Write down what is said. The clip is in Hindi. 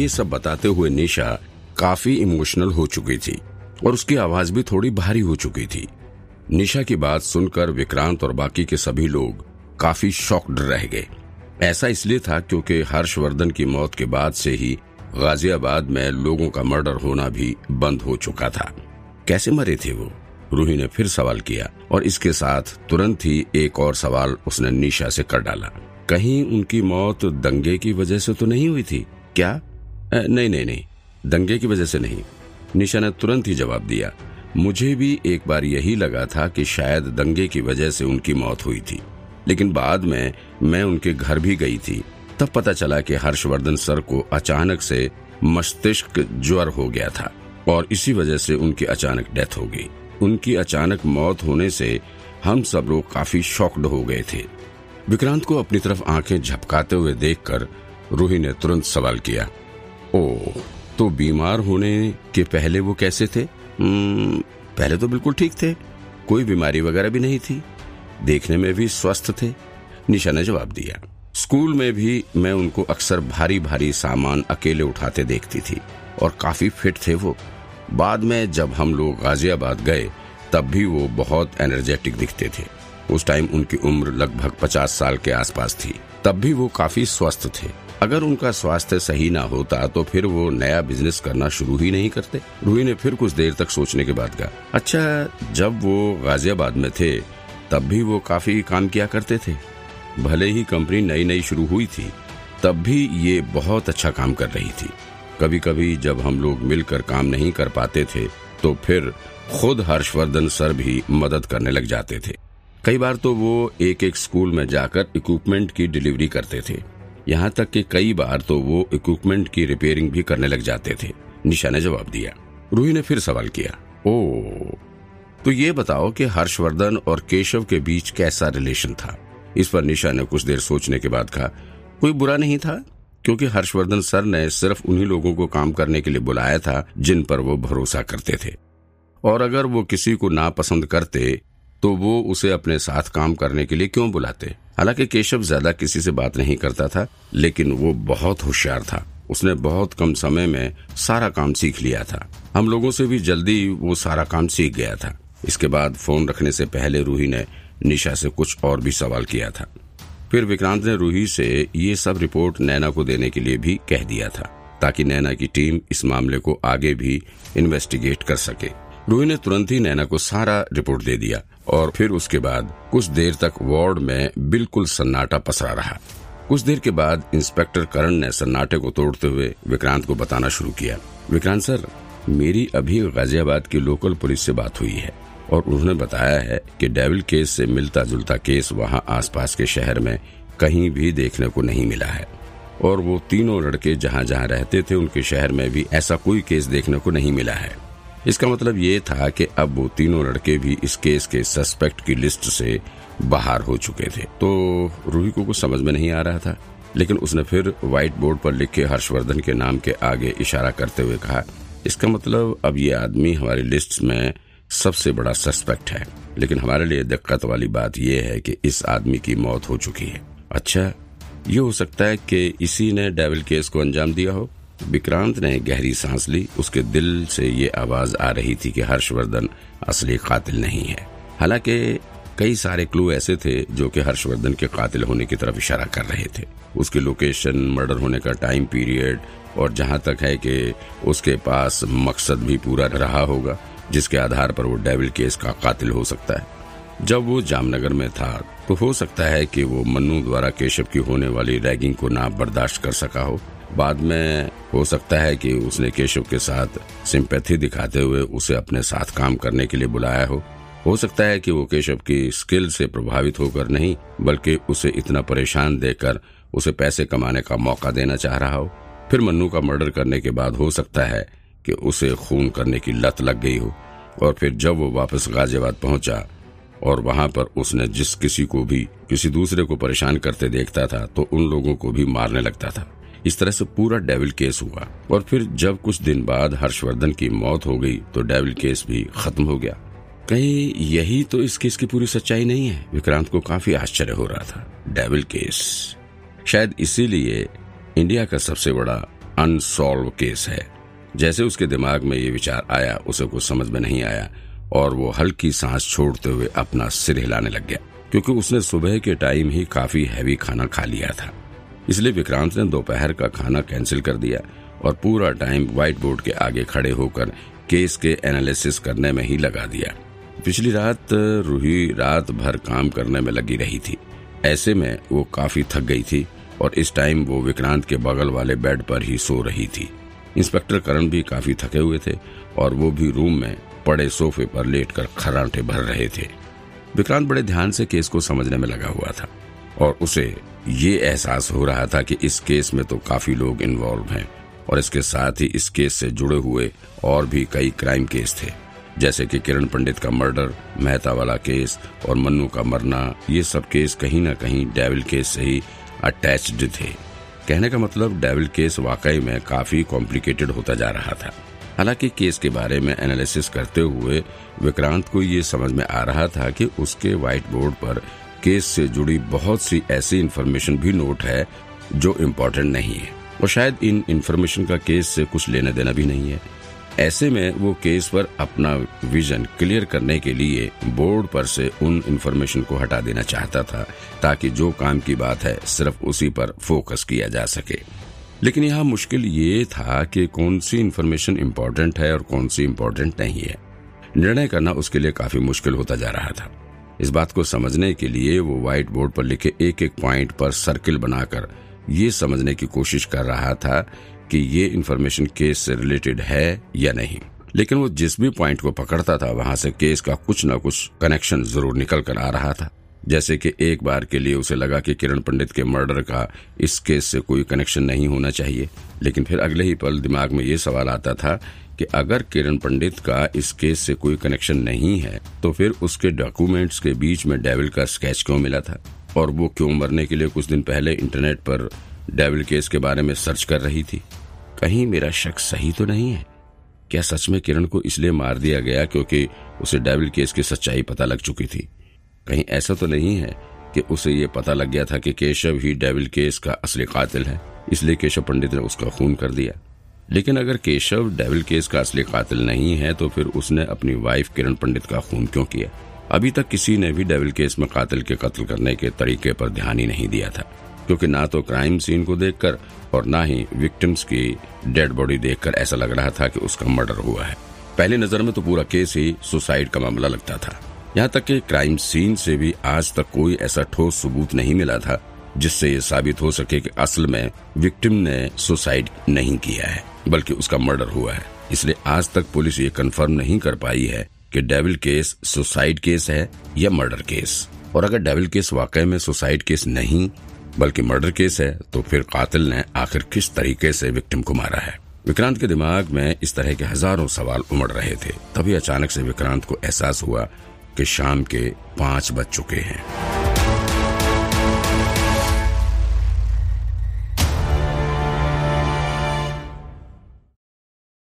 ये सब बताते हुए निशा काफ़ी इमोशनल हो चुकी थी और उसकी आवाज़ भी थोड़ी भारी हो चुकी थी। निशा की बात सुनकर विक्रांत और बाकी के सभी लोग काफ़ी शॉक्ड रह गए। ऐसा इसलिए था क्योंकि हर्षवर्धन की मौत के बाद से ही गाजियाबाद में लोगों का मर्डर होना भी बंद हो चुका था। कैसे मरे थे वो? रूही ने फिर सवाल किया और इसके साथ तुरंत ही एक और सवाल उसने निशा से कर डाला। कहीं उनकी मौत दंगे की वजह से तो नहीं हुई थी? क्या? नहीं नहीं नहीं। दंगे की वजह से नहीं। निशा ने तुरंत ही जवाब दिया। मुझे भी एक बार यही लगा था कि शायद दंगे की वजह से उनकी मौत हुई थी। लेकिन बाद में मैं उनके घर भी गई थी। तब पता चला कि हर्षवर्धन सर को अचानक से मस्तिष्क ज्वर हो गया था और इसी वजह से उनकी अचानक डेथ हो गई। उनकी अचानक मौत होने से हम सब लोग काफ़ी शॉक्ड हो गए थे। विक्रांत को अपनी तरफ़ आँखें झपकाते हुए देखकर रूही ने तुरंत सवाल किया ओ तो बीमार होने के पहले वो कैसे थे? पहले तो बिल्कुल ठीक थे। कोई बीमारी वगैरह भी नहीं थी। देखने में भी स्वस्थ थे। निशा ने जवाब दिया। स्कूल में भी मैं उनको अक्सर भारी भारी सामान अकेले उठाते देखती थी और काफ़ी फिट थे वो। बाद में जब हम लोग गाजियाबाद गए, तब भी वो बहुत एनर्जेटिक दिखते थे। उस टाइम उनकी उम्र लगभग पचास साल के आसपास थी। तब भी वो काफ़ी स्वस्थ थे। अगर उनका स्वास्थ्य सही ना होता तो फिर वो नया बिज़नेस करना शुरू ही नहीं करते। रूही ने फिर कुछ देर तक सोचने के बाद कहा अच्छा जब वो गाजियाबाद में थे, तब भी वो काफ़ी काम किया करते थे। भले ही कंपनी नई नई शुरू हुई थी, तब भी ये बहुत अच्छा काम कर रही थी। कभी कभी जब हम लोग मिलकर काम नहीं कर पाते थे तो फिर खुद हर्षवर्धन सर भी मदद करने लग जाते थे। कई बार तो वो एक एक स्कूल में जाकर इक्विपमेंट की डिलीवरी करते थे। यहाँ तक कि कई बार तो वो इक्विपमेंट की रिपेयरिंग भी करने लग जाते थे। निशा ने जवाब दिया। रूही ने फिर सवाल किया, ओ तो ये बताओ कि हर्षवर्धन और केशव के बीच कैसा रिलेशन था? इस पर निशा ने कुछ देर सोचने के बाद कहा, कोई बुरा नहीं था? क्योंकि हर्षवर्धन सर ने सिर्फ़ उन्हीं लोगों को काम करने के लिए बुलाया था, जिन पर वो भरोसा करते थे। और अगर वो किसी को नापसंद करते तो वो उसे अपने साथ काम करने के लिए क्यों बुलाते? हालाँकि केशव ज़्यादा किसी से बात नहीं करता था, लेकिन वो बहुत होशियार था। उसने बहुत कम समय में सारा काम सीख लिया था। हम लोगों से भी जल्दी वो सारा काम सीख गया था। इसके बाद फ़ोन रखने से पहले रूही ने निशा से कुछ और भी सवाल किया था। फिर विक्रांत ने रूही से ये सब रिपोर्ट नैना को देने के लिए भी कह दिया था, ताकि नैना की टीम इस मामले को आगे भी इन्वेस्टिगेट कर सके। रूही ने तुरंत ही नैना को सारा रिपोर्ट दे दिया और फिर उसके बाद कुछ देर तक वार्ड में बिल्कुल सन्नाटा पसरा रहा। कुछ देर के बाद इंस्पेक्टर करण ने सन्नाटे को तोड़ते हुए विक्रांत को बताना शुरू किया। विक्रांत सर, मेरी अभी गाजियाबाद की लोकल पुलिस से बात हुई है और उन्होंने बताया है कि डेविल केस से मिलता जुलता केस वहाँ आसपास के शहर में कहीं भी देखने को नहीं मिला है। और वो तीनों लड़के जहाँ जहाँ रहते थे, उनके शहर में भी ऐसा कोई केस देखने को नहीं मिला है। इसका मतलब ये था कि अब वो तीनों लड़के भी इस केस के सस्पेक्ट की लिस्ट से बाहर हो चुके थे। तो रूही को कुछ समझ में नहीं आ रहा था, लेकिन उसने फिर व्हाइट बोर्ड पर लिखे हर्षवर्धन के नाम के आगे इशारा करते हुए कहा, इसका मतलब अब ये आदमी हमारी लिस्ट में सबसे बड़ा सस्पेक्ट है, लेकिन हमारे लिए दिक्कत वाली बात यह है कि इस आदमी की मौत हो चुकी है। अच्छा ये हो सकता है कि इसी ने डेविल केस को अंजाम दिया हो? विक्रांत ने गहरी सांस ली। उसके दिल से ये आवाज़ आ रही थी कि हर्षवर्धन असली कातिल नहीं है। हालाँकि कई सारे क्लू ऐसे थे जो कि हर्षवर्धन के कातिल होने की तरफ़ इशारा कर रहे थे। उसकी लोकेशन, मर्डर होने का टाइम पीरियड और जहाँ तक है कि उसके पास मकसद भी पूरा रहा होगा, जिसके आधार पर वो डेविल केस का कातिल हो सकता है। जब वो जामनगर में था तो हो सकता है कि वो मन्नू द्वारा केशव की होने वाली रैगिंग को ना बर्दाश्त कर सका हो। बाद में हो सकता है कि उसने केशव के साथ सिंपैथी दिखाते हुए उसे अपने साथ काम करने के लिए बुलाया हो। हो सकता है कि वो केशव की स्किल से प्रभावित होकर नहीं, बल्कि उसे इतना परेशान देकर उसे पैसे कमाने का मौका देना चाह रहा हो। फिर मन्नू का मर्डर करने के बाद हो सकता है कि उसे खून करने की लत लग गई हो, और फिर जब वो वापस गाजियाबाद पहुँचा और वहाँ पर उसने जिस किसी को भी, किसी दूसरे को परेशान करते देखता था तो उन लोगों को भी मारने लगता था। इस तरह से पूरा डेविल केस हुआ। और फिर जब कुछ दिन बाद हर्षवर्धन की मौत हो गई तो डेविल केस भी खत्म हो गया। कहीं यही तो इस केस की पूरी सच्चाई नहीं है। विक्रांत को काफ़ी आश्चर्य हो रहा था। Devil case. शायद इसीलिए इंडिया का सबसे बड़ा अनसॉल्व केस है। जैसे उसके दिमाग में ये विचार आया, उसे कुछ समझ में नहीं आया, और वो हल्की सांस छोड़ते हुए अपना सिर हिलाने लग गया। क्योंकि उसने सुबह के टाइम ही काफ़ी हैवी खाना खा लिया था। इसलिए विक्रांत ने दोपहर का खाना कैंसिल कर दिया और पूरा टाइम व्हाइट बोर्ड के आगे खड़े होकर केस के एनालिसिस करने में ही लगा दिया। पिछली रात, रूही रात भर काम करने में लगी रही थी। ऐसे में वो काफ़ी थक गई थी और इस टाइम वो विक्रांत के बगल वाले बेड पर ही सो रही थी। इंस्पेक्टर करण भी काफ़ी थके हुए थे और वो भी रूम में पड़े सोफे पर लेटकर खराटे भर रहे थे। विक्रांत बड़े ध्यान से केस को समझने में लगा हुआ था। और उसे ये एहसास हो रहा था कि इस केस में तो काफ़ी लोग इन्वॉल्व हैं और इसके साथ ही इस केस से जुड़े हुए और भी कई क्राइम केस थे, जैसे कि किरण पंडित का मर्डर मेहता वाला केस और मन्नू का मरना, ये सब केस कहीं ना कहीं डेविल केस से ही अटैच्ड थे। कहने का मतलब डेविल केस वाकई में काफ़ी कॉम्प्लिकेटेड होता जा रहा था। हालाँकि केस के बारे में एनालिसिस करते हुए विक्रांत को ये समझ में आ रहा था कि उसके व्हाइट बोर्ड पर केस से जुड़ी बहुत सी ऐसी इन्फॉर्मेशन भी नोट है जो इम्पोर्टेंट नहीं है। और शायद इन इन्फॉर्मेशन का केस से कुछ लेना देना भी नहीं है। ऐसे में वो केस पर अपना विजन क्लियर करने के लिए बोर्ड पर से उन इन्फॉर्मेशन को हटा देना चाहता था, ताकि जो काम की बात है सिर्फ़ उसी पर फोकस किया जा सके। लेकिन यहाँ मुश्किल ये था कि कौन सी इन्फॉर्मेशन इम्पोर्टेंट है और कौन सी इम्पोर्टेंट नहीं है। निर्णय करना उसके लिए काफ़ी मुश्किल होता जा रहा था। इस बात को समझने के लिए वो व्हाइट बोर्ड पर लिखे एक एक पॉइंट पर सर्किल बनाकर ये समझने की कोशिश कर रहा था कि ये इन्फॉर्मेशन केस से रिलेटेड है या नहीं। लेकिन वो जिस भी पॉइंट को पकड़ता था, वहाँ से केस का कुछ न कुछ कनेक्शन ज़रूर निकल कर आ रहा था। जैसे कि एक बार के लिए उसे लगा कि किरण पंडित के मर्डर का इस केस से कोई कनेक्शन नहीं होना चाहिए। लेकिन फिर अगले ही पल दिमाग में ये सवाल आता था कि अगर किरण पंडित का इस केस से कोई कनेक्शन नहीं है तो फिर उसके डॉक्यूमेंट्स के बीच में डेविल का स्केच क्यों मिला था? और वो क्यों मरने के लिए कुछ दिन पहले इंटरनेट पर डेविल केस के बारे में सर्च कर रही थी? कहीं मेरा शक सही तो नहीं है? क्या सच में किरण को इसलिए मार दिया गया क्योंकि उसे डेविल केस की सच्चाई पता लग चुकी थी? कहीं ऐसा तो नहीं है कि उसे ये पता लग गया था कि केशव ही डेविल केस का असली कातिल है, इसलिए केशव पंडित ने उसका खून कर दिया। लेकिन अगर केशव डेविल केस का असली कातिल नहीं है तो फिर उसने अपनी वाइफ किरण पंडित का खून क्यों किया? अभी तक किसी ने भी डेविल केस में कातिल के कत्ल करने के तरीके पर ध्यान ही नहीं दिया था, क्योंकि ना तो क्राइम सीन को देखकर और ना ही विक्टिम्स की डेड बॉडी देखकर ऐसा लग रहा था कि उसका मर्डर हुआ है। पहली नज़र में तो पूरा केस ही सुसाइड का मामला लगता था। यहाँ तक कि क्राइम सीन से भी आज तक कोई ऐसा ठोस सबूत नहीं मिला था, जिससे ये साबित हो सके कि असल में विक्टिम ने सुसाइड नहीं किया है, बल्कि उसका मर्डर हुआ है। इसलिए आज तक पुलिस ये कंफर्म नहीं कर पाई है कि डेविल केस सुसाइड केस है या मर्डर केस। और अगर डेविल केस वाकई में सुसाइड केस नहीं, बल्कि मर्डर केस है तो फिर कातिल ने आखिर किस तरीके से विक्टिम को मारा है? विक्रांत के दिमाग में इस तरह के हज़ारों सवाल उमड़ रहे थे। तभी अचानक से विक्रांत को एहसास हुआ कि शाम के पाँच बज चुके हैं।